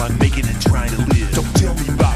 I'm making and trying to live. Don't tell me about